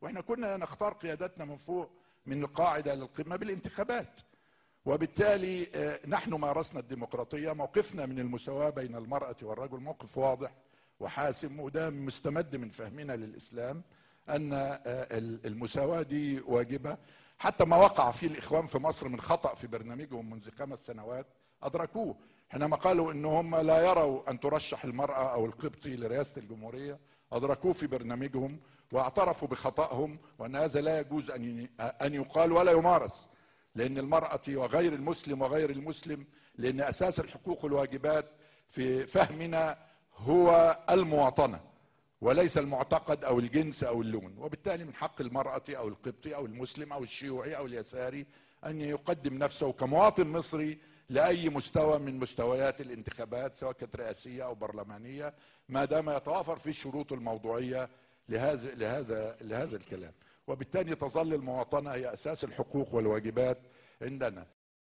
وإحنا كنا نختار قيادتنا من فوق من القاعده للقمة بالانتخابات. وبالتالي آه، نحن مارسنا الديمقراطية موقفنا من المساواة بين المرأة والرجل موقف واضح وحاسم وده مستمد من فهمنا للإسلام أن آه، المساواة دي واجبة. حتى ما وقع فيه الإخوان في مصر من خطأ في برنامجهم منذ خمس سنوات أدركوه. حينما قالوا ان هم لا يروا أن ترشح المرأة أو القبطي لرئاسة الجمهورية أدركوه في برنامجهم واعترفوا بخطأهم وأن هذا لا يجوز أن أن يقال ولا يمارس لأن المرأة وغير المسلم وغير المسلم لأن أساس الحقوق والواجبات في فهمنا هو المواطنة وليس المعتقد أو الجنس أو اللون. وبالتالي من حق المرأة أو القبطي أو المسلم أو الشيوعي أو اليساري أن يقدم نفسه كمواطن مصري لأي مستوى من مستويات الانتخابات سواء كانت رئاسية أو برلمانية ما دام يتوافر فيه الشروط الموضوعية لهذا لهذا لهذا الكلام. وبالتالي تظل المواطنة هي أساس الحقوق والواجبات عندنا.